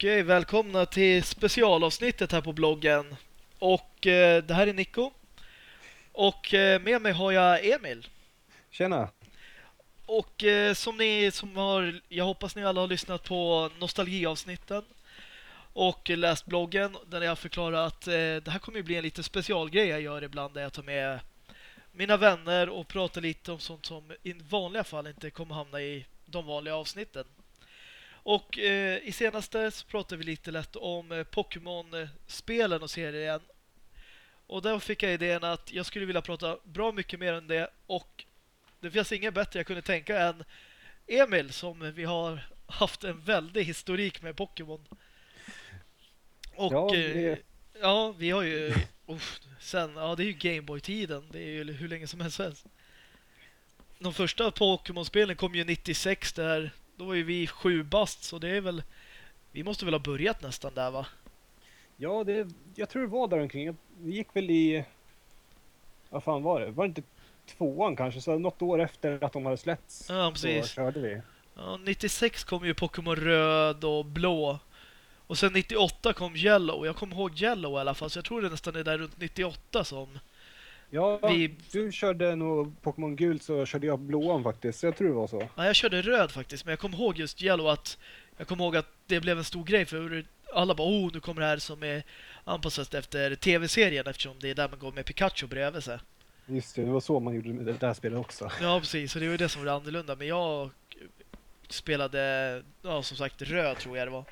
Okej, välkomna till specialavsnittet här på bloggen. Och eh, det här är Nico. Och eh, med mig har jag Emil. Tjena! Och eh, som ni som har, jag hoppas ni alla har lyssnat på nostalgiavsnitten och läst bloggen där jag förklarar att eh, det här kommer ju bli en liten specialgrej jag gör ibland där jag tar med mina vänner och pratar lite om sånt som i vanliga fall inte kommer hamna i de vanliga avsnitten. Och eh, i senaste så pratade vi lite lätt om eh, Pokémon-spelen och serien. Och där fick jag idén att jag skulle vilja prata bra mycket mer än det och det finns inget bättre jag kunde tänka än Emil som vi har haft en väldig historik med Pokémon. Och Ja, eh, det- ja, vi har ju uff, sen, ja det är ju Gameboy-tiden. Det är ju hur länge som helst. De första Pokémon-spelen kom ju 96 där. Då var ju vi sju bast så det är väl vi måste väl ha börjat nästan där va? Ja, det, jag tror det var där omkring. Vi gick väl i... Vad fan var det? Var det inte tvåan kanske? Så något år efter att de hade släppts Ja, så precis. körde vi. Ja, 96 kom ju Pokémon röd och blå. Och sen 98 kom Yellow. Jag kommer ihåg Yellow i alla fall, så jag tror det nästan är där runt 98 som... Ja, Vi- du körde nog Pokémon gult så körde jag blåan faktiskt. Jag tror det var så. Ja, jag körde röd faktiskt, men jag kommer ihåg just Yellow att... Jag kommer ihåg att det blev en stor grej för alla bara oh, nu kommer det här som är anpassat efter tv-serien eftersom det är där man går med Pikachu bredvid sig. Just det, det var så man gjorde med det där spelet också. Ja, precis. Så det var det som var annorlunda. Men jag spelade, ja som sagt, röd tror jag det var.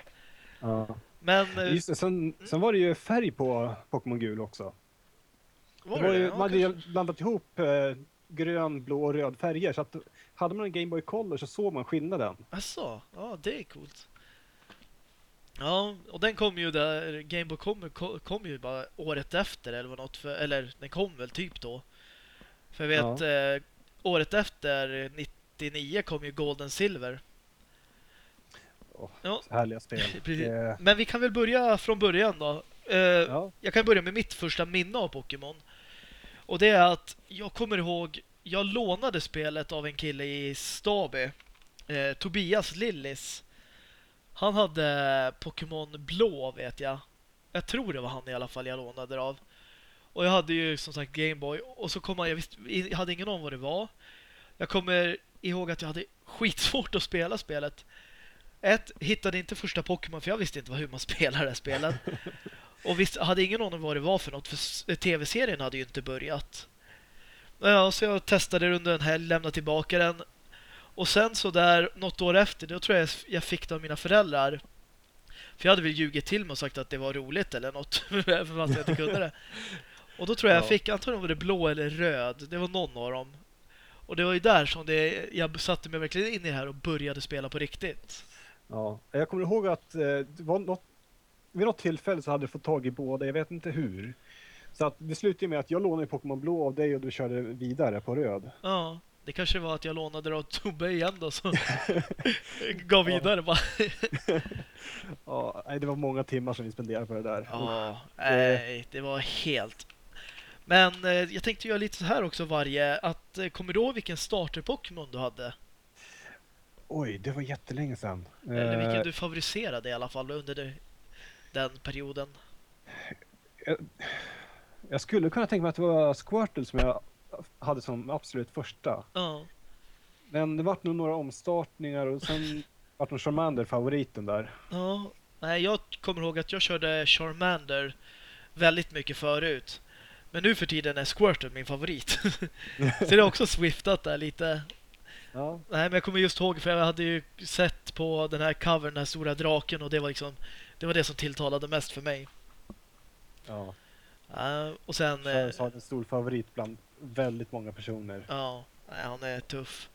Ja. Men... Just det, sen, sen var det ju färg på Pokémon gul också. Var det var det? ju, Ja, man hade ju blandat ihop eh, grön, blå och röd färger. Så att hade man en Game Boy Color så såg man skillnaden. Asså, ja det är coolt. Ja, och den kom ju där, Game Boy kom, kom, ju bara året efter eller något för, eller den kom väl typ då. För jag vet, eh, året efter, 99, kom ju Golden Silver. Åh, Ja. härliga spel. Men vi kan väl börja från början då. Eh, ja. Jag kan börja med mitt första minne av Pokémon. Och det är att jag kommer ihåg, jag lånade spelet av en kille i Staby. Eh, Tobias Lillis. Han hade Pokémon blå vet jag. Jag tror det var han i alla fall jag lånade det av. Och jag hade ju som sagt Gameboy. Och så kom han, jag, visste, jag hade ingen aning om vad det var. Jag kommer ihåg att jag hade skitsvårt att spela spelet. Ett, hittade inte första Pokémon för jag visste inte hur man spelar det här spelet. Och visst, jag hade ingen aning vad det var för något, för tv-serien hade ju inte börjat. Ja, så jag testade det under en helg, lämnade tillbaka den. Och sen så där, något år efter, då tror jag jag fick det av mina föräldrar. För jag hade väl ljugit till mig och sagt att det var roligt eller något, för att jag inte kunde det. Och då tror jag jag Ja. fick, antagligen var det blå eller röd, det var någon av dem. Och det var ju där som det, jag satte mig verkligen in i det här och började spela på riktigt. Ja, jag kommer ihåg att eh, det var något, vid något tillfälle så hade du fått tag i båda, jag vet inte hur. Så att det slutade med att jag lånade Pokémon blå av dig och du körde vidare på röd. Ja, det kanske var att jag lånade det av Tobbe igen då, så gav vidare bara. Ja, nej, det var många timmar som vi spenderade på det där. Ja, nej, det var helt... Men eh, jag tänkte göra lite så här också varje, att eh, kommer du ihåg vilken starter-Pokémon du hade? Oj, det var jättelänge sedan. Eller Eh, vilken du favoriserade i alla fall under den perioden? Jag skulle kunna tänka mig att det var Squirtle som jag hade som absolut första. Ja, Men det vart nog några omstartningar och sen vart nog Charmander favoriten där. ja. Nej, jag kommer ihåg att jag körde Charmander väldigt mycket förut. Men nu för tiden är Squirtle min favorit. så det är också swiftat där lite. Ja, Nej, men jag kommer just ihåg för jag hade ju sett på den här covern, den här stora draken och det var liksom det var det som tilltalade mest för mig. ja. Ja, och sen... eh, Charles har en stor favorit bland väldigt många personer. Ja, han är tuff.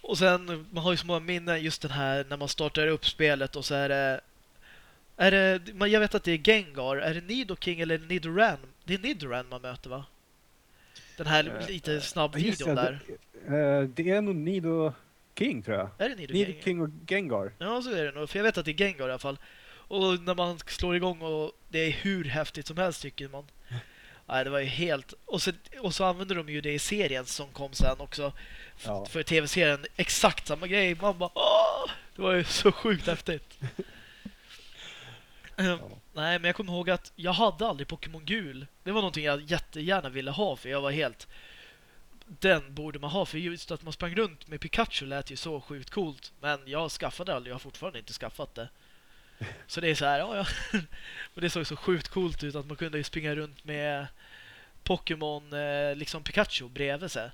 Och sen, man har ju så många minnen just den här när man startar upp spelet och så är det... Är det jag vet att det är Gengar. Är det Nidoking eller Nidoran? Det är Nidoran man möter va? Den här Eh, lite snabb Just videon det, där. Det, eh, det är nog Nido King tror jag. Är det Nidoking? Nido King och Gengar. Ja, så är det nog. För jag vet att det är Gengar i alla fall. Och när man slår igång och det är hur häftigt som helst tycker man. Nej, det var ju helt... Och så, och så använder de ju det i serien som kom sen också. Ja. För tv-serien, exakt samma grej. Man bara Åh! Det var ju så sjukt häftigt. Nej, men jag kommer ihåg att jag hade aldrig Pokémon gul. Det var någonting jag jättegärna ville ha för jag var helt... Den borde man ha för just att man sprang runt med Pikachu lät ju så sjukt coolt. Men jag skaffade aldrig, jag har fortfarande inte skaffat det. Så det är så här, ja, ja. Och det såg så sjukt coolt ut att man kunde springa runt med Pokémon, eh, liksom Pikachu bredvid sig.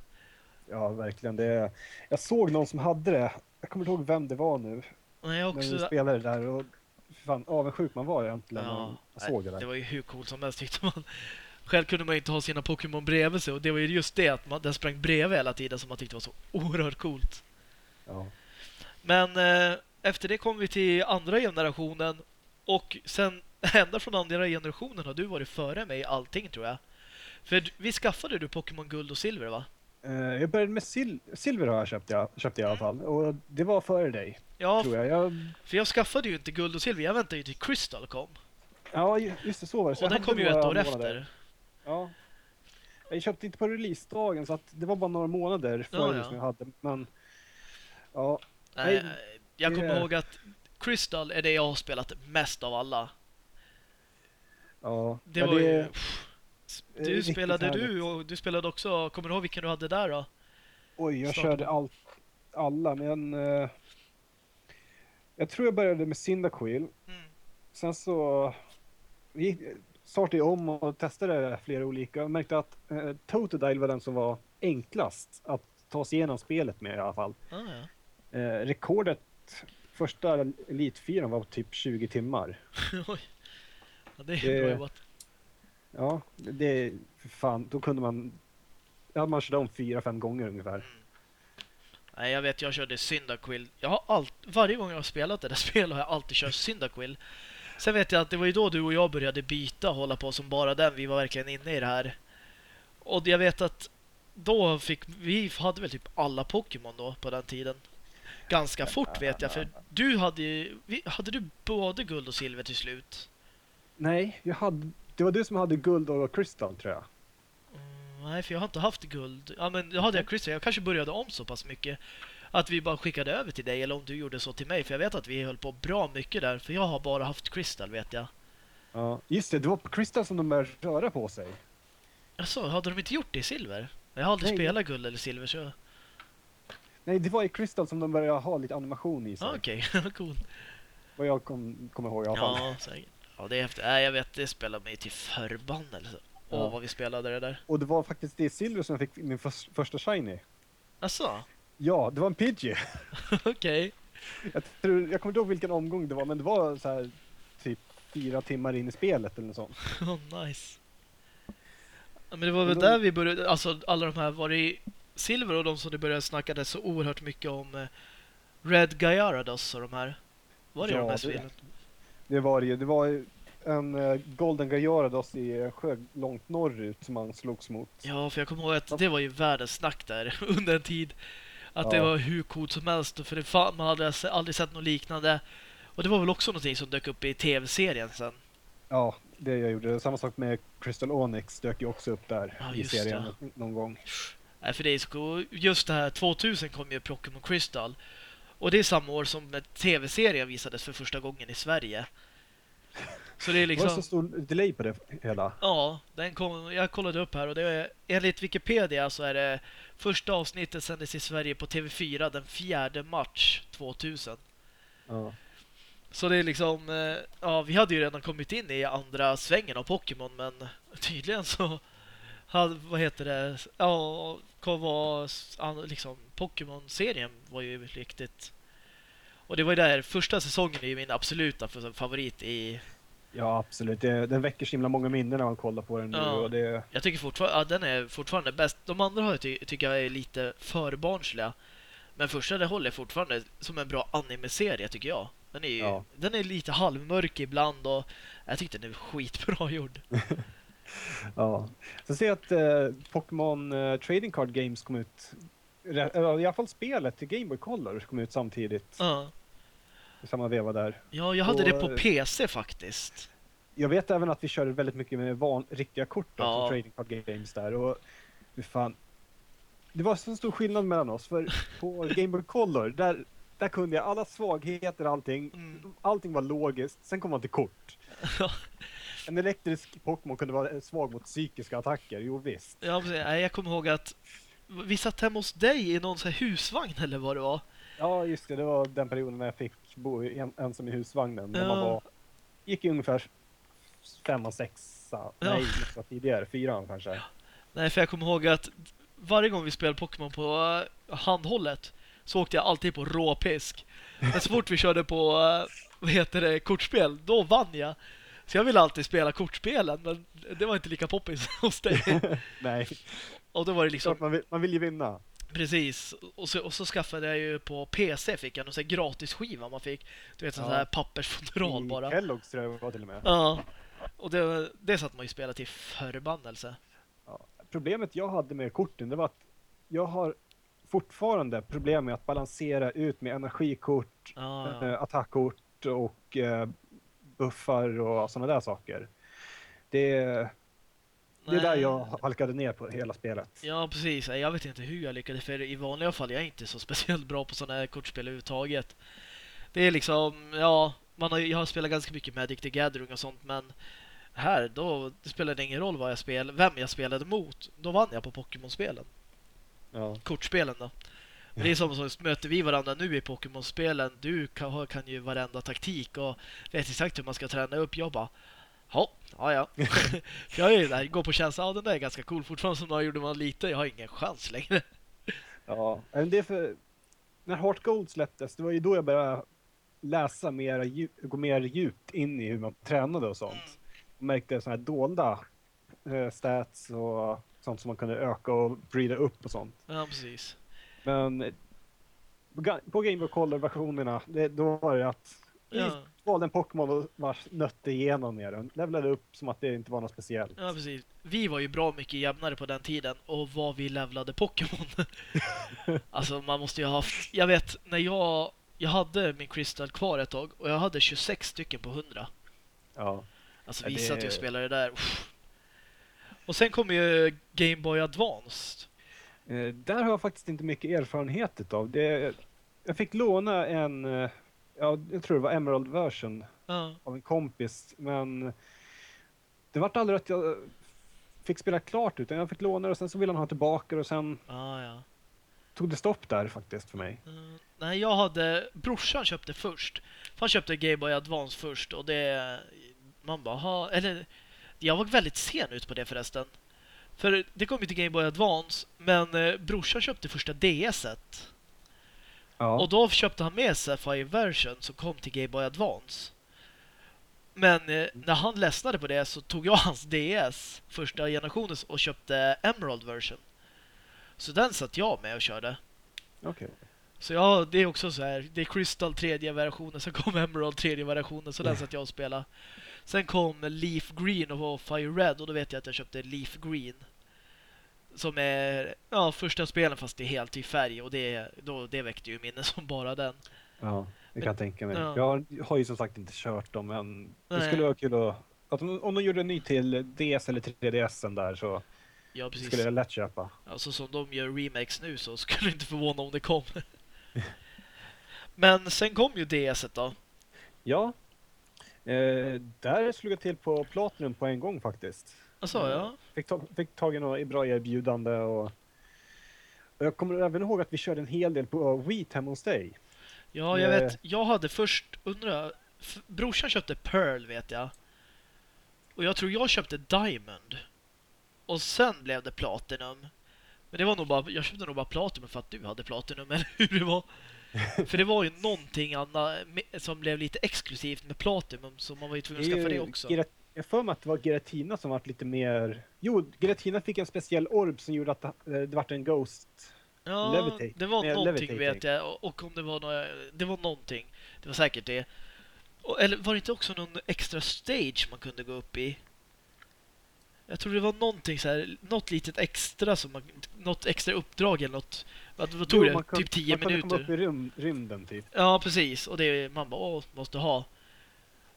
Ja, verkligen. Det, jag såg någon som hade det. Jag kommer inte ihåg vem det var nu. Och jag När vi också... spelade det där och fan avundsjuk man var egentligen när Ja, man såg det det där. var ju hur coolt som helst tyckte man. Själv kunde man ju inte ha sina Pokémon bredvid sig och det var ju just det att man, den sprang bredvid hela tiden som man tyckte var så oerhört coolt. Ja. Men eh, efter det kom vi till andra generationen och sen ända från andra generationen har du varit före mig i allting tror jag. För vi skaffade du Pokémon Guld och Silver va? Eh, Jag började med sil silver har jag köpt, jag, köpte i alla fall. Och det var före dig, Ja, tror jag. jag. för jag skaffade ju inte Guld och Silver. Jag väntade ju till Crystal kom. Ja, ju- just det, så var det. Så Och den kom ju ett år månader. efter. Ja. Jag köpte inte på releasedagen så att det var bara några månader före Ja, ja. som jag hade. Men ja, Nej, Nej, jag kommer det- ihåg att Crystal är det jag har spelat mest av alla. ja. Det var ju... är Du spelade härligt. du och du spelade också... Kommer du ihåg vilken du hade där då? Oj, jag Starta körde allt, alla, men eh, jag tror jag började med Cyndaquil. Mm. Sen så vi startade jag om och testade flera olika och märkte att eh, Totodile var den som var enklast att ta sig igenom spelet med i alla fall. Ah, ja. Eh, rekordet första 4 var typ 20 timmar. Oj. Ja, det är Det- bra jobbat. Ja, det för fan, då kunde man Ja, man körde om fyra, fem gånger ungefär. Nej, jag vet, jag körde Cyndaquil. Jag har allt, varje gång jag har spelat det där spelet har jag alltid kört Cyndaquil. Sen vet jag att det var ju då du och jag började byta och hålla på som bara den. Vi var verkligen inne i det här. Och jag vet att då fick vi hade väl typ alla Pokémon då på den tiden. Ganska fort vet jag, för du hade ju, hade du både guld och silver till slut? Nej, jag hade, det var du som hade guld och crystal tror jag. Mm, nej, för jag har inte haft guld. Ja, men då hade jag Crystal. Jag kanske började om så pass mycket att vi bara skickade över till dig eller om du gjorde så till mig. För jag vet att vi höll på bra mycket där. För jag har bara haft Crystal vet jag. Ja, just det, det var på crystal som de började röra på sig. Alltså, hade de inte gjort det i silver? Jag har aldrig Nej. spelat guld eller silver så... Nej, det var i crystal som de började ha lite animation i sig. Ah, Okej, cool. Vad jag kom, kommer ihåg i alla fall. Ja, säkert. Ja, det är häftigt. Nej, jag vet, det spelar mig till förbannelse. Åh, Ja. vad vi spelade det där. Och det var faktiskt det silver som jag fick min förs- första shiny. Alltså, Ja, det var en Pidgey. okej. Jag, tror, jag kommer inte ihåg vilken omgång det var, men det var så här typ fyra timmar in i spelet eller något sånt. Oh, nice. Men det var väl då- där vi började, alltså alla de här var det Silver och de som det började snacka så oerhört mycket om eh, Red Gyarados och de här. Var det Ja, de här det- spelen? Det var det ju. Det var en uh, Golden Gyarados i en sjö långt norrut som man slogs mot. Ja, för jag kommer ihåg att det var ju världens snack där under en tid. Att det Ja. var hur coolt som helst, för det fan, man hade aldrig sett något liknande. Och det var väl också någonting som dök upp i tv-serien sen. Ja, det jag gjorde. Samma sak med Crystal Onyx dök ju också upp där Ja, i serien det. någon gång. Nej, för det är så. Just det här 2000 kom ju Pokémon Crystal. Och det är samma år som tv-serien visades för första gången i Sverige. Så det är Var det liksom... så stor delay på det hela? Ja, den kom, jag kollade upp här och det är, enligt Wikipedia så är det första avsnittet sändes i Sverige på TV4 den 4 mars 2000. Ja. Så det är liksom, eh, ja vi hade ju redan kommit in i andra svängen av Pokémon men tydligen så hade, vad heter det, ja, var liksom Pokémon-serien var ju riktigt och det var ju där, första säsongen är ju min absoluta favorit i ja, absolut. Det, den väcker så himla många minnen när man kollar på den nu. Ja. Och det, Jag tycker fortfarande, ja, den är fortfarande bäst. De andra har jag ty tycker jag är lite för barnsliga. Men första det håller fortfarande som en bra anime-serie tycker jag. Den är, ju, Ja. den är lite halvmörk ibland och jag tyckte den är skitbra gjord. ja. Sen ser jag att eh, Pokémon eh, Trading Card Games kom ut, eller i alla fall spelet till Game Boy Color kom ut samtidigt. Ja, I samma veva där. ja jag hade det på Och- PC faktiskt. Jag vet även att vi körde väldigt mycket med van, riktiga kort då, Ja. Trading Card Games där. Och hur fan. Det var så stor skillnad mellan oss. För på Game Boy Color, där, där kunde jag alla svagheter, allting. Mm. Allting var logiskt. Sen kom man till kort. En elektrisk Pokémon kunde vara svag mot psykiska attacker, jo visst. Ja, precis. Nej, jag kommer ihåg att vi satt hemma hos dig i någon så husvagn eller vad det var. Ja, just det. Det var den perioden när jag fick bo en, ensam i husvagnen. När man Ja. var, gick ungefär femma, sexa, Ja. nej, nästan tidigare, fyran kanske. Nej, för jag kommer ihåg att varje gång vi spelade Pokémon på eh, handhållet så åkte jag alltid på råpisk. Men så fort vi körde på, eh, vad heter det, kortspel, då vann jag. Så jag ville alltid spela kortspelen, men det var inte lika poppis hos dig. nej, Och då var det liksom, man vill, man vill ju vinna. precis. Och så, och så skaffade jag ju på PC, fick jag någon sån här gratis skiva man fick. Du vet, sån Ja. här pappersfodral bara. Kellogg's tror jag var till och med. Ja. Och det, det satt man ju spela till förbannelse. Ja. Problemet jag hade med korten, det var att jag har fortfarande problem med att balansera ut med energikort, Ja, ja. eh, attackkort och eh, buffar och sådana där saker. Det, det är där jag halkade ner på hela spelet. Ja, precis. Jag vet inte hur jag lyckades, för i vanliga fall är jag inte så speciellt bra på sådana här kortspel överhuvudtaget. Det är liksom, ja, man har, jag har spelat ganska mycket Magic the Gathering och sånt, men här, då det spelade det ingen roll vad jag spel, vem jag spelade mot. Då vann jag på Pokémon-spelen. Ja. Kortspelen då. Men det är som så möter vi varandra nu i Pokémon-spelen. Du kan, kan ju varenda taktik och vet exakt hur man ska träna upp. Jag bara, ja, ja, jag är där, går på känsla, ja den där är ganska cool. Fortfarande som när jag gjorde man lite, jag har ingen chans längre. Ja, men det är för... När Heart Gold släpptes, det var ju då jag började läsa mer, gå mer djupt in i hur man tränade och sånt. Mm. Och märkte sådana här dolda eh, stats och sånt som man kunde öka och breeda upp och sånt. Ja, precis. Men på Ga- på Game Boy Color-versionerna, då var det att vi Ja, valde en Pokémon och bara nötte igenom med den. Levlade upp som att det inte var något speciellt. ja, precis. Vi var ju bra mycket jämnare på den tiden och vad vi levlade Pokémon. alltså man måste ju ha haft, jag vet när jag, jag hade min Crystal kvar ett tag och jag hade 26 stycken på 100. Ja. Alltså Ja, vi det- satt ju och spelade där. Uff. Och sen kom ju Game Boy Advanced. Eh, där har jag faktiskt inte mycket erfarenhet utav. Det, jag fick låna en, eh, ja, jag tror det var Emerald version Ja, av en kompis, men det vart aldrig att jag fick spela klart utan jag fick låna det och sen så ville han ha tillbaka det och sen ja, ja. tog det stopp där faktiskt för mig. Mm, nej, jag hade... Brorsan köpte först. Han köpte Game Boy Advance först och det... Man bara, ha, eller... Jag var väldigt sen ut på det förresten. För det kom ju till Game Boy Advance, men eh, brorsan köpte första DS-et. Ja. Och då köpte han med Sapphire version som kom till Game Boy Advance. Men eh, när han ledsnade på det så tog jag hans DS, första generationen, och köpte Emerald version. Så den satt jag med och körde. Okej. Så ja, det är också så här. Det är Crystal tredje versionen, sen kom Emerald tredje versionen, så den satt jag och spelade. Sen kom Leaf Green och Fire Red och då vet jag att jag köpte Leaf Green. Som är ja, första spelen fast är helt i färg och det, då, det väckte ju minnen som bara den. Ja, det kan jag tänka mig. Ja. Jag har, ju som sagt inte kört dem, men det Nej. skulle vara kul att... att om, om de gjorde en ny till DS eller 3DS där så Ja, precis. skulle jag lätt köpa. Alltså som de gör remakes nu så skulle det inte förvåna om det kom. Men sen kom ju DS då. Ja. Eh, där slog jag till på Platinum på en gång faktiskt. Alltså, ja. Fick, ta, fick tag i några bra erbjudande och, jag kommer även ihåg att vi körde en hel del på Wii hemma hos dig. Ja, jag Eh. vet. Jag hade först, undrar, brorsan köpte Pearl vet jag. Och jag tror jag köpte Diamond. Och sen blev det Platinum. Men det var nog bara, jag köpte nog bara Platinum för att du hade Platinum, eller hur det var. för det var ju någonting annat som blev lite exklusivt med Platinum, så man var ju tvungen att skaffa det också. Geret- jag får mig att det var Giratina som var lite mer... Jo, Giratina fick en speciell orb som gjorde att eh, det vart en Ghost. Ja, Levitate. det var Nej, någonting vet jag. Och, om det var några, det var någonting. Det var säkert det. Och, eller var det inte också någon extra stage man kunde gå upp i? Jag tror det var någonting så här, något litet extra som man, något extra uppdrag eller något. Vad, vad tog Jo, det? kan- typ 10 man kunde komma upp minuter? i rym, rymden typ. Ja, precis. Och det man bara, åh, måste ha.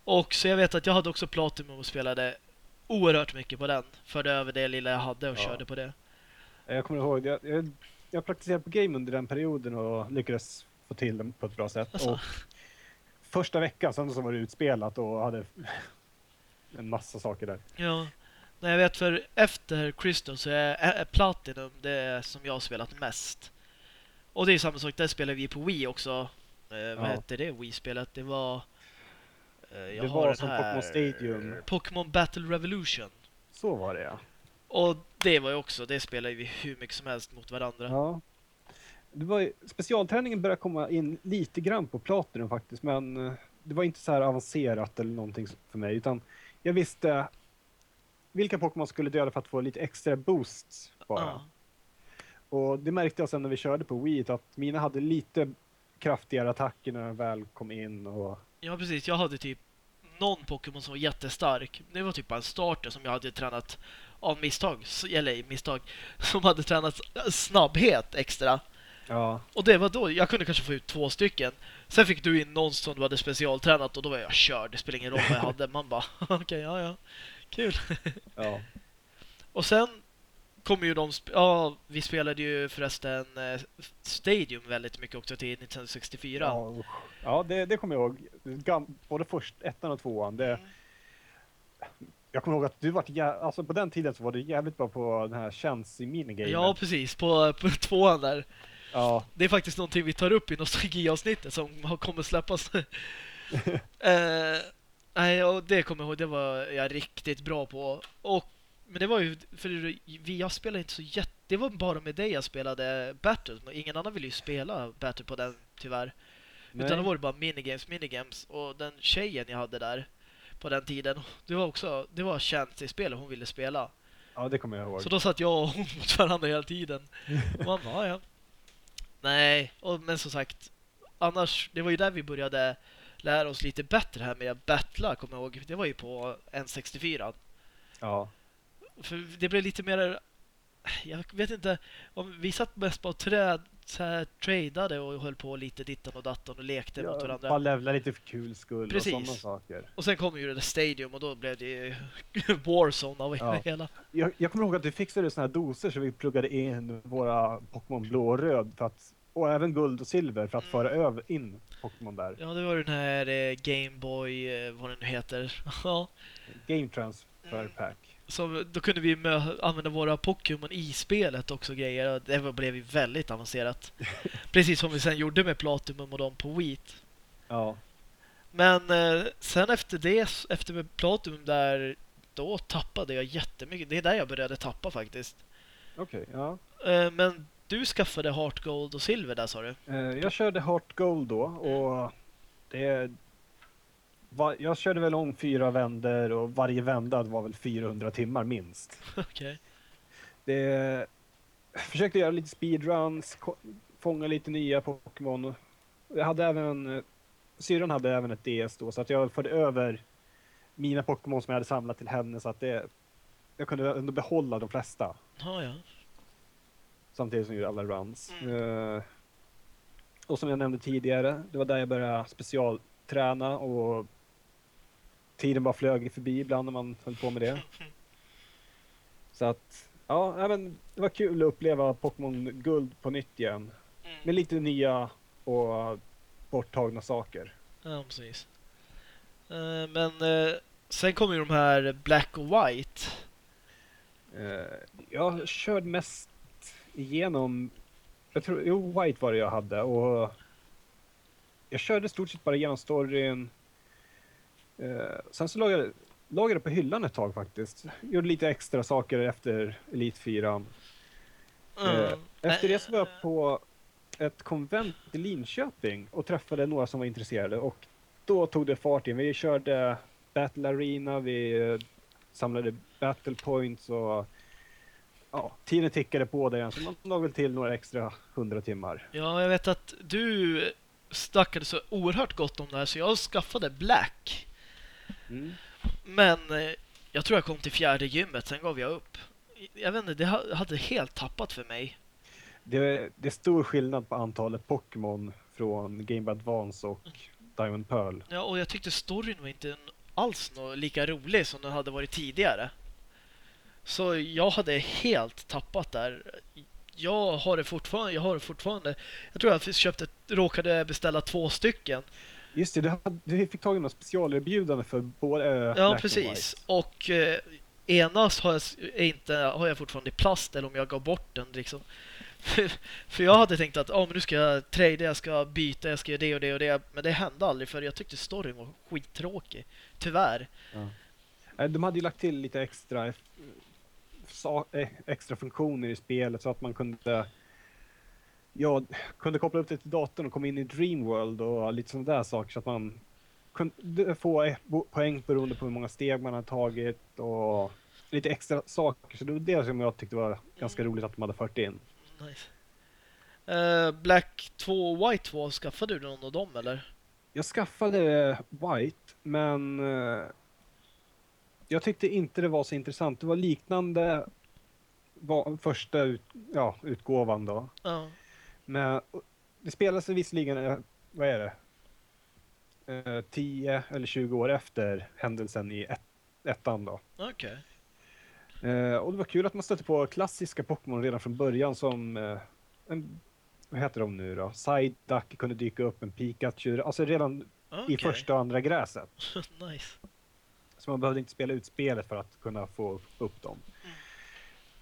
Och så jag vet att jag hade också Platinum och spelade oerhört mycket på den. Förde över det lilla jag hade och Ja. körde på det. Jag kommer ihåg, jag, jag, jag praktiserade på game under den perioden och lyckades få till den på ett bra sätt. Alltså. Och första veckan sen så var det utspelat och hade en massa saker där. Ja. Nej, jag vet för efter Crystal så är, Platinum det som jag har spelat mest. Och det är samma sak, där spelar vi på Wii också. Eh, vad Ja. hette det Wii-spelet? Det var... eh, jag Det var som Pokémon Stadium. Pokémon Battle Revolution. Så var det ja. Och det var ju också, det spelar vi hur mycket som helst mot varandra. ja. Det var, ju- specialträningen började komma in lite grann på Platinum faktiskt, men eh, det var inte så här avancerat eller någonting för mig, utan jag visste vilka Pokémon skulle döda för att få lite extra boosts bara. Ja. Och det märkte jag sen när vi körde på Wii att mina hade lite kraftigare attacker när de väl kom in och Ja, precis. Jag hade typ någon Pokémon som var jättestark. Det var typ en starter som jag hade tränat av misstag, eller misstag, som hade tränat snabbhet extra. ja, Och det var då, jag kunde kanske få ut två stycken. Sen fick du in någon som du hade specialtränat och då var jag körd. Det spelar ingen roll vad jag hade. Man bara, okej, ja, ja. Kul. ja. Och sen kommer ju de... Sp- ja, vi spelade ju förresten eh, Stadium väldigt mycket också till 1964. Ja, ja det, det kommer jag ihåg. Gam, både först, ettan och tvåan. Det, Mm. jag kommer ihåg att du var jä, alltså på den tiden så var du jävligt bra på den här chans i minigamen. Ja, precis. På, på tvåan där. ja, Det är faktiskt någonting vi tar upp i nostalgiavsnittet som har- kommer släppas. eh, nej, och det kommer jag ihåg. Det var jag riktigt bra på. Och, men det var ju... För vi, jag spelade inte så jätte... Det var bara med dig jag spelade Battle. men Ingen annan ville ju spela Battle på den, tyvärr. nej. Utan det var det bara minigames, minigames. Och den tjejen jag hade där på den tiden, det var också... Det var känt i spelet hon ville spela. ja, det kommer jag ihåg. Så då satt jag och hon mot varandra hela tiden. Och man bara, ja. Nej, och, men som sagt, annars, det var ju där vi började lära oss lite bättre här med att battla, kommer jag ihåg. Det var ju på N64. Ja, För det blev lite mer, jag vet inte, om vi satt mest på träd, så här, tradade och höll på lite dittan och dattan och lekte mot ja varandra. bara levla lite för kul skull Precis. och sådana saker. Och sen kom ju det där Stadium och då blev det Warzone av Ja. hela. Jag, jag kommer ihåg att du fixade såna här doser så vi pluggade in våra Pokémon blå och röd för att, och även guld och silver för att Mm. föra över in Pokémon där. Ja, det var den här eh, Gameboy, eh, vad den nu heter. Game Transfer Mm. Så då kunde vi använda våra Pokémon i spelet också grejer. och Det blev ju väldigt avancerat. Precis som vi sen gjorde med Platinum och dem på Wii. Ja. Men eh, sen efter det, efter Platinum där, då tappade jag jättemycket. Det är där jag började tappa faktiskt. Okej, ja. Eh, men du skaffade Heart Gold och Silver där sa du? Eh, jag körde Heart Gold då och det jag körde väl om fyra vänder och varje vända var väl 400 timmar minst. Okej. Det försökte göra lite speedruns, fånga lite nya Pokémon. Jag hade även, syrran hade även ett DS då så att jag förde över mina Pokémon som jag hade samlat till henne så att det, jag kunde ändå behålla de flesta. Ja, ja. samtidigt som jag gjorde alla runs. Mm. Eh, och som jag nämnde tidigare, det var där jag började specialträna och tiden bara flög förbi ibland när man höll på med det. Så att, ja, men det var kul att uppleva Pokémon Guld på nytt igen. Mm. Med lite nya och borttagna saker. Ja, precis. Eh, men eh, sen kommer ju de här Black och White. Eh, jag körde mest igenom, jag tror, jo White var det jag hade och jag körde stort sett bara igenom storyn. Eh, sen så låg jag, det på hyllan ett tag faktiskt. Gjorde lite extra saker efter Elite 4. Eh, Efter det så var jag på ett konvent i Linköping och träffade några som var intresserade och då tog det fart in. Vi körde Battle Arena, vi eh, samlade Battle Points och ja, tiden tickade på där igen så man låg väl till några extra hundra timmar. Ja, jag vet att du snackade så oerhört gott om det här så jag skaffade Black. Men eh, jag tror jag kom till fjärde gymmet, sen gav jag upp. Jag vet inte, det ha- hade helt tappat för mig. Det, det är stor skillnad på antalet Pokémon från Game Boy Advance och Diamond Pearl. Ja, och jag tyckte storyn var inte alls lika rolig som den hade varit tidigare. Så jag hade helt tappat där. Jag har det fortfarande. Jag har det fortfarande. Jag tror jag köpte, råkade beställa två stycken. Just det, du, hade, du fick tag i något specialerbjudande för både eh, Black Ja, precis. Och eh, enas har jag, inte, har jag fortfarande i plast eller om jag gav bort den. Liksom. För, för jag hade tänkt att ah, men nu ska jag trada, jag ska byta, jag ska göra det och det och det. Men det hände aldrig för jag tyckte storyn var skittråkig. Tyvärr. Eh, De hade ju lagt till lite extra, eh, extra funktioner i spelet så att man kunde ja, kunde koppla upp det till datorn och komma in i Dreamworld och lite sådana där saker så att man kunde få poäng beroende på hur många steg man har tagit och lite extra saker. Så det var det som jag tyckte var ganska Mm. roligt att de hade fört in. Nice. Eh, Black 2 och White 2, skaffade du någon av dem eller? Jag skaffade White, men eh, jag tyckte inte det var så intressant. Det var liknande var första ut, ja, utgåvan då. Ja. Men det spelas visserligen, eh, vad är det? Eh, 10 eller 20 år efter händelsen i ett, ettan då. Okej. Eh, och det var kul att man stötte på klassiska Pokémon redan från början som eh, en, vad heter de nu då? Psyduck kunde dyka upp, en Pikachu, alltså redan i Okej. första och andra gräset. nice. Så man behövde inte spela ut spelet för att kunna få upp dem.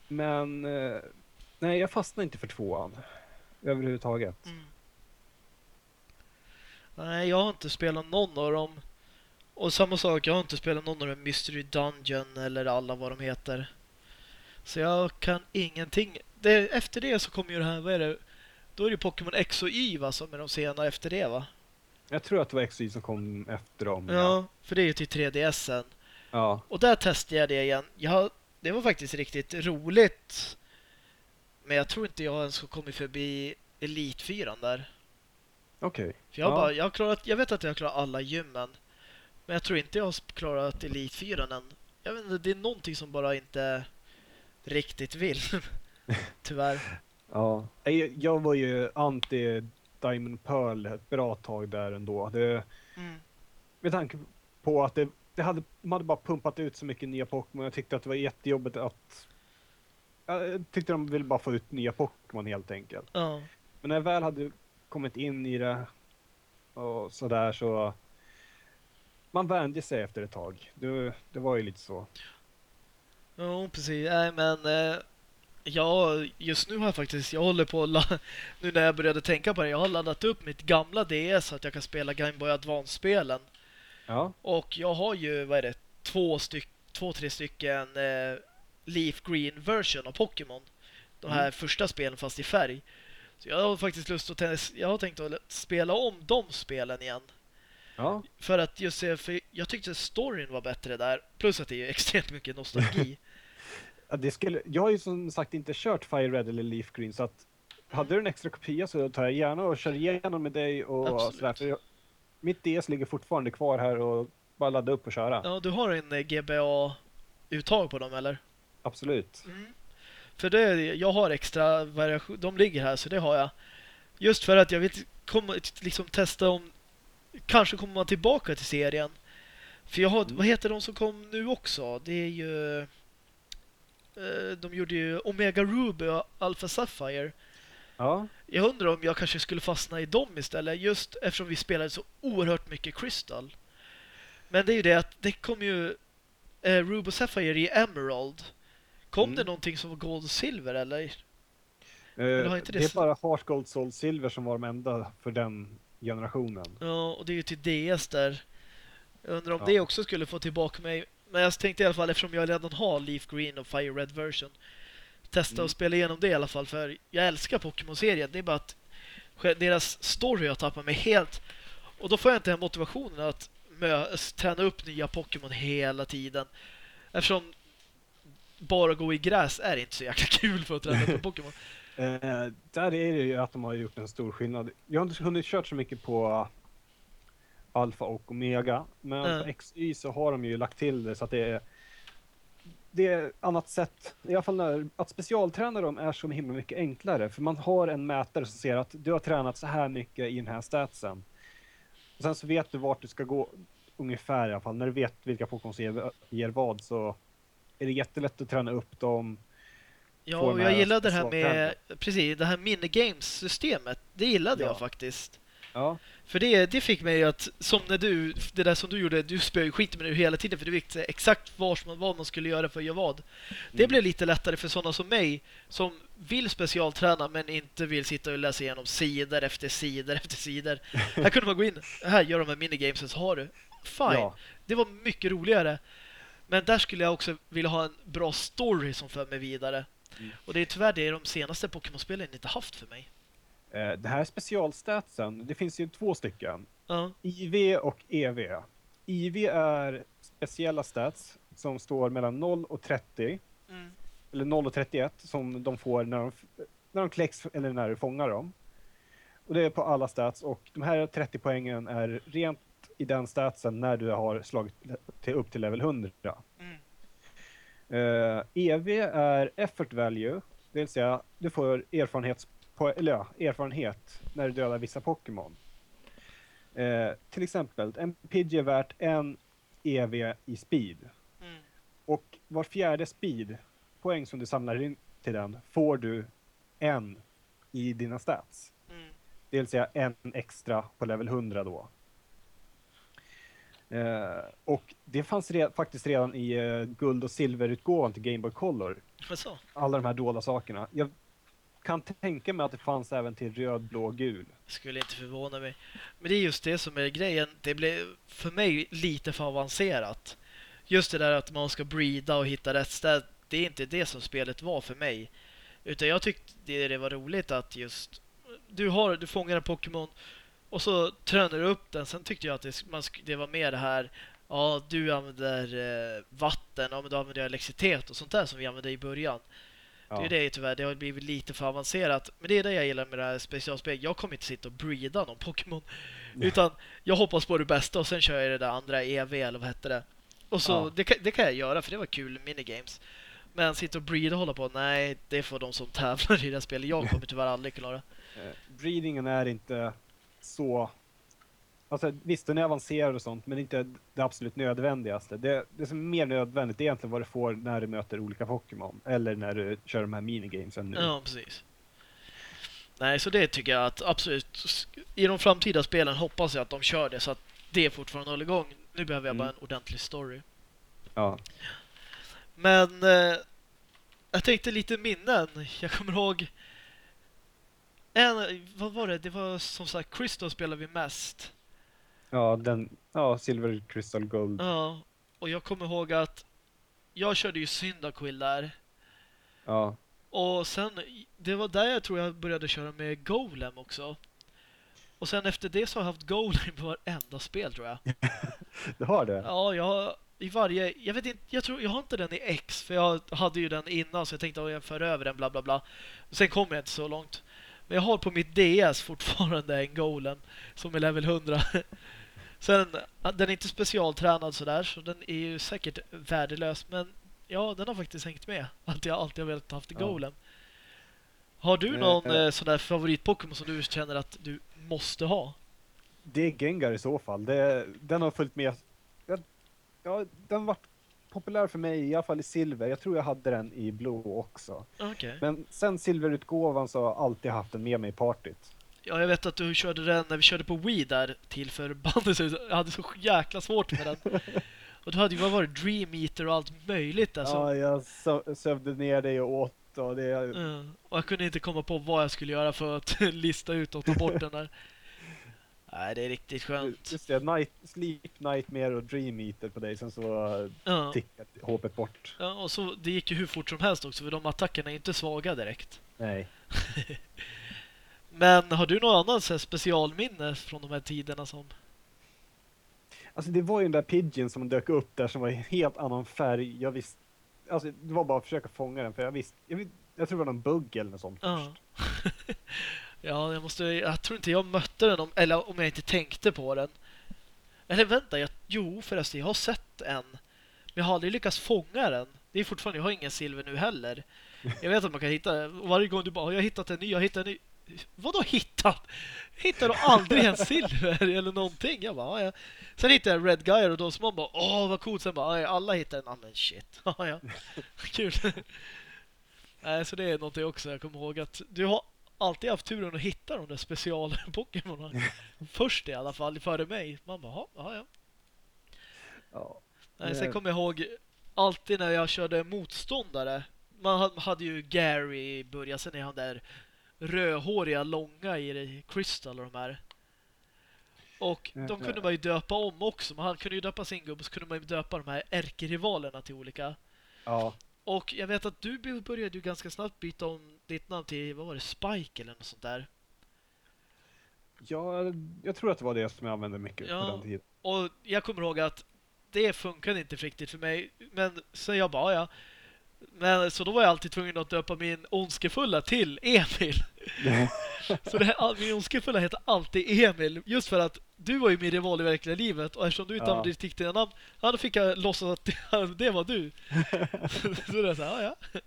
Men eh, nej, jag fastnade inte för tvåan överhuvudtaget. Mm. Nej, jag har inte spelat någon av dem. Och samma sak, jag har inte spelat någon av dem Mystery Dungeon eller alla vad de heter. Så jag kan ingenting. Det, efter det så kommer ju det här, vad är det? Då är det Pokémon X och Y va, som är de sena efter det va? Jag tror att det var XY som kom efter dem. Ja, för det är ju till 3DSen. ja. Och där testade jag det igen. Jag, det var faktiskt riktigt roligt. Men jag tror inte jag ens har kommit förbi 4 där. Okej. För jag, Ja. bara, jag, har klarat, jag vet att jag har klarat alla gymmen. Men jag tror inte jag har klarat 4 än. Jag vet inte, det är någonting som bara inte riktigt vill. Tyvärr. Ja. Jag var ju anti Diamond Pearl ett bra tag där ändå. Det, Mm. med tanke på att det, det hade, de hade bara pumpat ut så mycket nya Pokémon. Jag tyckte att det var jättejobbigt att... Jag tyckte de ville bara få ut nya Pokémon helt enkelt. Ja. Men när jag väl hade kommit in i det och sådär så... Man vände sig efter ett tag. Det, det var ju lite så. Jo, precis. Nej, men eh, ja, just nu har jag faktiskt, jag håller på att nu när jag började tänka på det, jag har laddat upp mitt gamla DS så att jag kan spela Game Boy Advance-spelen. Ja. Och jag har ju, vad är det, två, styck, två tre stycken eh, Leaf Green version av Pokémon. De här Mm. första spelen fast i färg. Så jag har faktiskt lust att jag har tänkt att spela om de spelen igen. Ja. För att just se, för jag tyckte storyn var bättre där. Plus att det är ju extremt mycket nostalgi. Ja, det skulle, jag har ju som sagt inte kört Fire Red eller Leaf Green så att hade du en extra kopia så tar jag gärna och kör igenom med dig och sådär. För jag, mitt DS ligger fortfarande kvar här och bara ladda upp och köra. ja, du har en eh, GBA-uttag på dem eller? Absolut. För det, jag har extra variation, de ligger här så det har jag. Just för att jag vill komma, liksom testa om, kanske kommer man tillbaka till serien. För jag har, Mm. vad heter de som kom nu också? Det är ju, eh, de gjorde ju Omega Ruby och Alpha Sapphire. Ja. Jag undrar om jag kanske skulle fastna i dem istället, just eftersom vi spelade så oerhört mycket Crystal. Men det är ju det att det kom ju eh, Ruby och Sapphire i Emerald. Kom Mm. det någonting som var Gold och Silver eller? Eh, har det, det är bara Heart Gold Soul Silver som var de enda för den generationen. Ja, och det är ju till DS där. Jag undrar om Ja. det också skulle få tillbaka mig. Men jag tänkte i alla fall, eftersom jag redan har Leaf Green och Fire Red version, testa Mm. att spela igenom det i alla fall. För jag älskar Pokémon-serien. Det är bara att deras story har tappat mig helt. Och då får jag inte den motivationen att träna upp nya Pokémon hela tiden. Eftersom bara gå i gräs är inte så jäkla kul för att träna en Pokémon. Eh, där är det ju att de har gjort en stor skillnad. Jag har inte hunnit kört så mycket på Alpha och Omega, men Mm. på XY så har de ju lagt till det så att det är det är annat sätt, i alla fall när, att specialträna dem är så himla mycket enklare. För man har en mätare som ser att du har tränat så här mycket i den här statsen. Och sen så vet du vart du ska gå ungefär i alla fall. När du vet vilka Pokémon som ger, ger vad så är det jättelätt att träna upp dem. Ja, och jag gillade det här med precis, det här minigames-systemet. Det gillade Ja. jag faktiskt. Ja, För det, det fick mig att, som när du, det där som du gjorde, du spöade ju skiten med det hela tiden för du visste exakt var, man- vad man skulle göra för att göra vad. Det Mm. blev lite lättare för sådana som mig som vill specialträna men inte vill sitta och läsa igenom sidor efter sidor efter sidor. Här kunde man gå in, här gör de här minigamesen så har du. Fine. ja. Det var mycket roligare. Men där skulle jag också vilja ha en bra story som för mig vidare. Mm. Och det är tyvärr det de senaste Pokémon-spelen inte haft för mig. Eh, Det här specialstatsen, det finns ju två stycken. Ja, IV och EV. IV är speciella stats som står mellan 0 och 30. mm. Eller 0 och 31 som de får när de, när de kläcks eller när du fångar dem. Och det är på alla stats och de här 30 poängen är rent i den statsen när du har slagit till, upp till level 100. Mm. Eh, EV är effort value, det vill säga du får erfarenhets, eller ja, erfarenhet när du dödar vissa Pokémon. Eh, till exempel, en Pidgey är värt en EV i speed. Mm. Och var fjärde speed poäng som du samlar in till den får du en i dina stats. Mm. Det vill säga en extra på level 100 då. Eh, och det fanns re- faktiskt redan i eh, guld och silverutgåvan till Game Boy Color. Så. Alla de här dolda sakerna. Jag kan tänka mig att det fanns även till röd, blå, gul. Skulle inte förvåna mig. Men det är just det som är grejen. Det blev för mig lite för avancerat. Just det där att man ska breeda och hitta rätt ställe. Det är inte det som spelet var för mig. Utan jag tyckte det var roligt att just du har du fångar en Pokémon och så tränar du upp den. Sen tyckte jag att det, man, det var mer det här Ja, du använder eh, vatten, ja, men du använder elektricitet och sånt där som vi använde i början. Det är ju det tyvärr, det har blivit lite för avancerat. Men det är det jag gillar med det här specialspelet. Jag kommer inte sitta och breeda någon Pokémon. Utan jag hoppas på det bästa och sen kör jag det där andra EV eller vad hette det. Och så, Ja. det, kan, det kan jag göra för det var kul minigames. Men sitta och breeda och hålla på, nej, det får de som tävlar i det här spelet. Jag kommer tyvärr aldrig klara. Eh, breedingen är inte så... Alltså visst, den är avancerad och sånt, men inte det absolut nödvändigaste. Det, det som är mer nödvändigt är egentligen vad du får när du möter olika Pokémon. Eller när du kör de här minigamesen nu. Ja, precis. Nej, så det tycker jag att absolut i de framtida spelen hoppas jag att de kör det så att det fortfarande håller igång. Nu behöver jag bara Mm. en ordentlig story. Ja. Men eh, jag tänkte lite minnen. Jag kommer ihåg en, vad var det? Det var som sagt Crystal spelade vi mest. Ja, den... Ja, Silver Crystal Gold. Ja, och jag kommer ihåg att jag körde ju Syndaquill där. Ja. Och sen, det var där jag tror jag började köra med Golem också. Och sen efter det så har jag haft Golem på varenda spel tror jag. Du har det? Ja, jag har i varje, jag vet inte, jag tror, jag har inte den i X för jag hade ju den innan så jag tänkte att jag för över den bla bla bla. Sen kommer jag inte så långt. Men jag har på mitt DS fortfarande en Golem som är level 100. Sen, den är inte specialtränad sådär så den är ju säkert värdelös men ja, den har faktiskt hängt med. Att jag alltid har velat haft en Ja. Golem. Har du Eh, någon eh. eh, sån där favorit-Pokémon som du känner att du måste ha? Det är Gengar i så fall. Det, den har följt med... Ja, ja, den har varit populär för mig, i alla fall i silver. Jag tror jag hade den i blå också. Okej. Men sen silverutgåvan så har jag alltid haft den med mig i partyt. Ja, jag vet att du körde den när vi körde på Wii där till förbannelse. Jag hade så jäkla svårt med den. Och du hade ju, vad var det, Dream Eater och allt möjligt alltså. Ja, jag sö- sövde ner dig och åt och det... Mm. Och jag kunde inte komma på vad jag skulle göra för att lista ut och ta bort den där. Nej, det är riktigt skönt. Just det, night, Sleep Nightmare och Dream Eater på dig, sen så Ja. tickade hoppet bort. ja, och så det gick ju hur fort som helst också för de attackerna är inte svaga direkt. Nej. Men har du något annat så här, specialminne från de här tiderna som... Alltså det var ju den där Pigeon som dök upp där som var i helt annan färg. Jag visste... Alltså det var bara att försöka fånga den för jag visste... Jag, vet, jag tror det var någon bugg eller något sånt Ja. först. ja, jag måste... Jag tror inte jag mötte den om, eller om jag inte tänkte på den. Eller vänta, jag, jo förresten, jag har sett en. Men jag har aldrig lyckats fånga den. Det är fortfarande, jag har ingen silver nu heller. Jag vet att man kan hitta och varje gång du bara, jag har hittat en ny, jag har hittat en ny. Vadå hittat? Hittar du aldrig en silver eller någonting? Jag bara, "Ja, ja. Sen hittade jag en Red Guy och då som man bara, åh vad coolt. Sen bara, "Ja, alla hittar en, ah, men shit. Ja, ja. Kul. Nej, så det är någonting också jag kommer ihåg att du har alltid haft turen att hitta de där special-Pokémonen. Först i alla fall, före mig. Man bara, "Ja, ja, ja. Nej, sen kommer jag ihåg alltid när jag körde motståndare. Man ha- hade ju Gary i början, sen är han där rödhåriga, långa i Crystal och de här. Och de kunde man ju döpa om också. Man kunde ju döpa sin gubbe så kunde man ju döpa de här ärkerivalerna till olika. ja. Och jag vet att du började ju ganska snabbt byta om ditt namn till, vad var det, Spike eller något sånt där. Ja, jag tror att det var det som jag använde mycket Ja. på den tiden. Och jag kommer ihåg att det funkade inte riktigt för mig. Men så jag bara, ja. Men så då var jag alltid tvungen att döpa min ondskefulla till Emil. Så det här, min ondskefulla heter alltid Emil. Just för att du var ju min rival i verkliga livet. Och eftersom du inte Ja. använde ditt riktiga namn, ja, då fick jag låtsas att det, var du. så det är så här, ja, ja.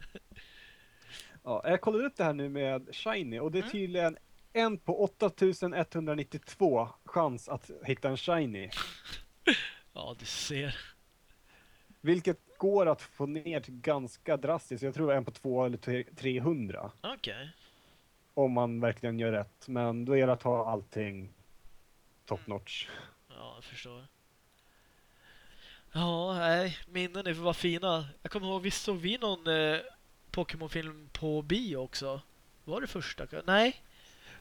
Ja, jag kollade upp det här nu med Shiny och det är Mm. tydligen en på 8192 chans att hitta en Shiny. Ja, du ser. Vilket går att få ner till ganska drastiskt. Jag tror en på 2 eller tre- 300. Okej. Om man verkligen gör rätt. Men då gäller det att ha allting top notch. Ja, jag förstår. Ja, nej, minnen är vara fina. Jag kommer ihåg, visst såg vi någon eh, Pokémon-film på bio också? Var det första? Nej?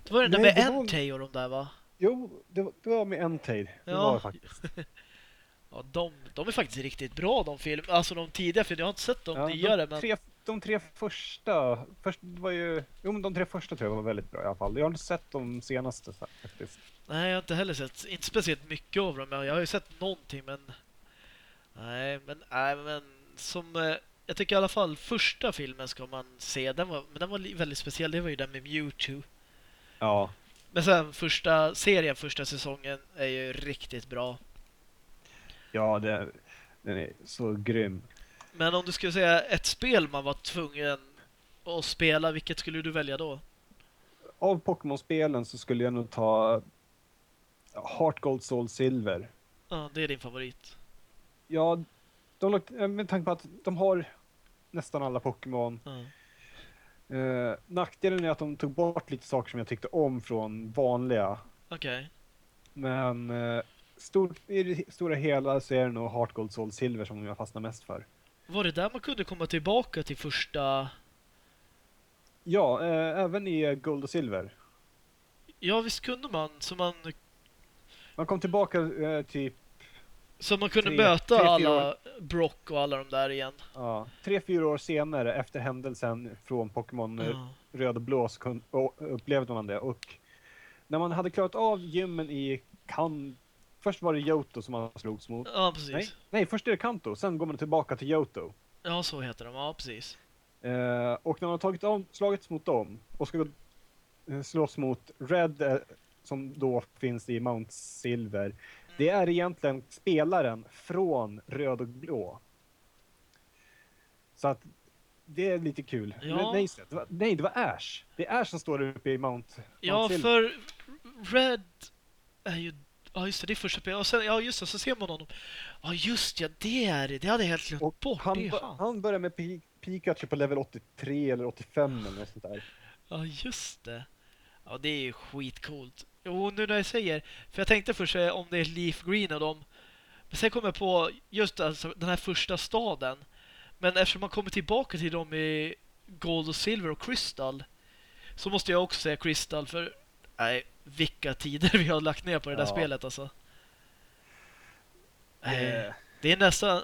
Det var den där Nej, med var- Entei och de där va? Jo, det var, det var med Entei. Det Ja. var det faktiskt. Ja, de, de är faktiskt riktigt bra de filmerna. Alltså de tidiga, för jag har inte sett de Ja, nyare de, men... tre, de tre första, först var ju, jo men de tre första tror jag var väldigt bra i alla fall. Jag har inte sett de senaste faktiskt. Nej, jag har inte heller sett, inte speciellt mycket av dem. Jag har ju sett någonting men... Nej, men, nej, men som... Jag tycker i alla fall första filmen ska man se. Den var, men den var väldigt speciell. Det var ju den med Mewtwo. Ja. Men sen första serien, första säsongen är ju riktigt bra. Ja, det, den är så grym. Men om du skulle säga ett spel man var tvungen att spela, vilket skulle du välja då? Av Pokémon-spelen så skulle jag nog ta Heart Gold Soul Silver. Ja, det är din favorit. Ja, de, eh, med tanke på att de har nästan alla Pokémon. Ja. Eh, nackdelen är att de tog bort lite saker som jag tyckte om från vanliga. Okej. Men eh, stor, i det stora hela så är det nog Heart Gold Soul Silver som jag fastnar mest för. Var det där man kunde komma tillbaka till första... Ja, eh, även i Guld och Silver. Ja, visst kunde man. Så man, Man kom tillbaka eh, typ så man kunde Tre- möta tre, alla Brock och alla de där igen. ja, tre, fyra år senare efter händelsen från Pokémon eh, Ja. röd och blå så kun, och, upplevde man det. Och när man hade klarat av gymmen i kan... Först var det Johto som man slogs mot. Ja, precis. Nej, nej, först är det Kanto, sen går man tillbaka till Johto. Ja, så heter de. Ja, precis. Eh, och när man har tagit av, slagits mot dem och ska eh, slåss mot Red eh, som då finns i Mount Silver. Det är egentligen spelaren från Röd och Blå. Så att det är lite kul. Ja. Men, nej, det var, nej, det var Ash. Det är Ash som står uppe i Mount, Mount Ja, Silver. för Red är ju... Ja, just det. Det är första spelet. Och sen, ja, just det. Så ser man honom. Ja, just ja. Det är det. Det hade jag helt glömt bort. han, han. han börjar med Pi- Pikachu på level 83 eller 85 eller något sånt där. Ja, just det. Ja, det är ju skitcoolt. Jo, nu när jag säger... För jag tänkte först om det är Leaf Green och dem. Men sen kom jag på just alltså, den här första staden. Men eftersom man kommer tillbaka till dem i Gold och Silver och Crystal så måste jag också säga Crystal för nej, vilka tider vi har lagt ner på det där Ja. spelet alltså. Nej, Eh, det är nästan...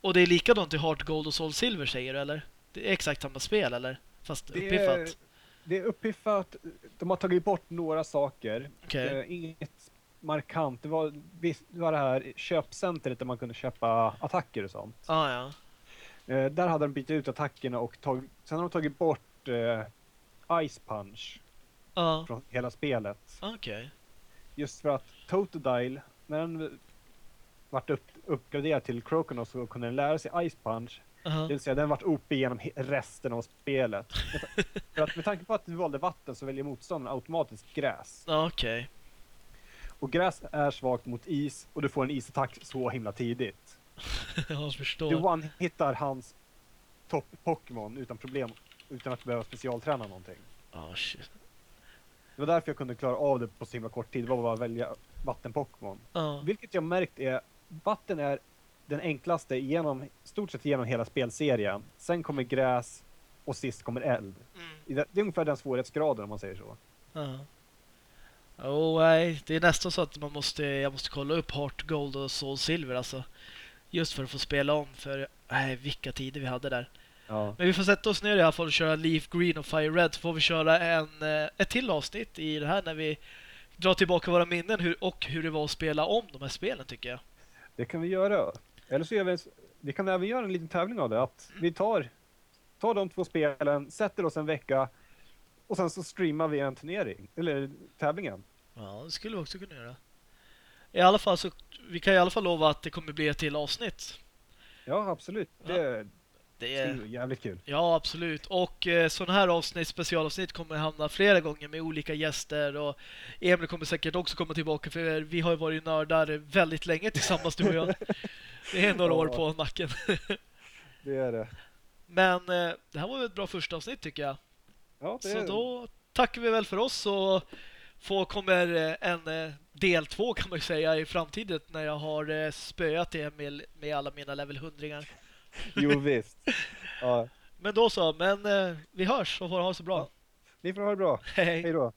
Och det är likadant i Heart Gold och Soul Silver säger du eller? Det är exakt samma spel eller? Fast det, uppiffat. Det är uppiffat. De har tagit bort några saker. Okej. Eh, inget markant. Det var, det var det här köpcentret där man kunde köpa attacker och sånt. Ah, ja. Eh, där hade de bytt ut attackerna och tag, sen har de tagit bort eh, Ice Punch Ja. från hela spelet. Okej. Just för att Totodile, när den vart upp, uppgraderad till Croconos så kunde den lära sig Ice Punch. Aha. Det vill säga den vart OP genom resten av spelet. för att med tanke på att du valde vatten så väljer motståndaren automatiskt gräs. Okej. Och gräs är svagt mot is och du får en isattack så himla tidigt. jag Du förstår. one-hittar hans topp-Pokémon utan problem. Utan att behöva specialträna någonting. Ah, shit. Det var därför jag kunde klara av det på så himla kort tid. Det var bara att välja vatten-Pokémon. Ja. Vilket jag märkt är, vatten är den enklaste genom, stort sett genom hela spelserien. Sen kommer gräs och sist kommer eld. Mm. Det är ungefär den svårighetsgraden om man säger så. Ja. Oh, nej, det är nästan så att man måste, jag måste kolla upp Heart Gold och Soul Silver alltså. Just för att få spela om för nej, vilka tider vi hade där. Ja. Men vi får sätta oss ner i alla fall och köra Leaf Green och Fire Red så får vi köra en, eh, ett till avsnitt i det här när vi drar tillbaka våra minnen hur, och hur det var att spela om de här spelen tycker jag. Det kan vi göra. Eller så gör vi, vi kan även göra en liten tävling av det. Att vi tar, tar de två spelen, sätter oss en vecka och sen så streamar vi en turnering. Eller tävlingen. Ja, det skulle vi också kunna göra. I alla fall så, vi kan i alla fall lova att det kommer bli ett till avsnitt. Ja, absolut. Ja. Det, Det är jävligt kul. Ja, absolut. Och eh, sådana här avsnitt, specialavsnitt kommer hamna flera gånger med olika gäster och Emil kommer säkert också komma tillbaka för vi har ju varit nördar väldigt länge tillsammans du och jag. Det är några år på nacken. Det är det. Men eh, det här var väl ett bra första avsnitt tycker jag. Ja, det Så är, då tackar vi väl för oss och får kommer eh, en eh, del två kan man ju säga i framtiden när jag har spöat Emil med alla mina level 100 Jo, visst. Ja, Men då så, men vi hörs och får ha det så bra. ni får ha det bra. Hej! Hej då.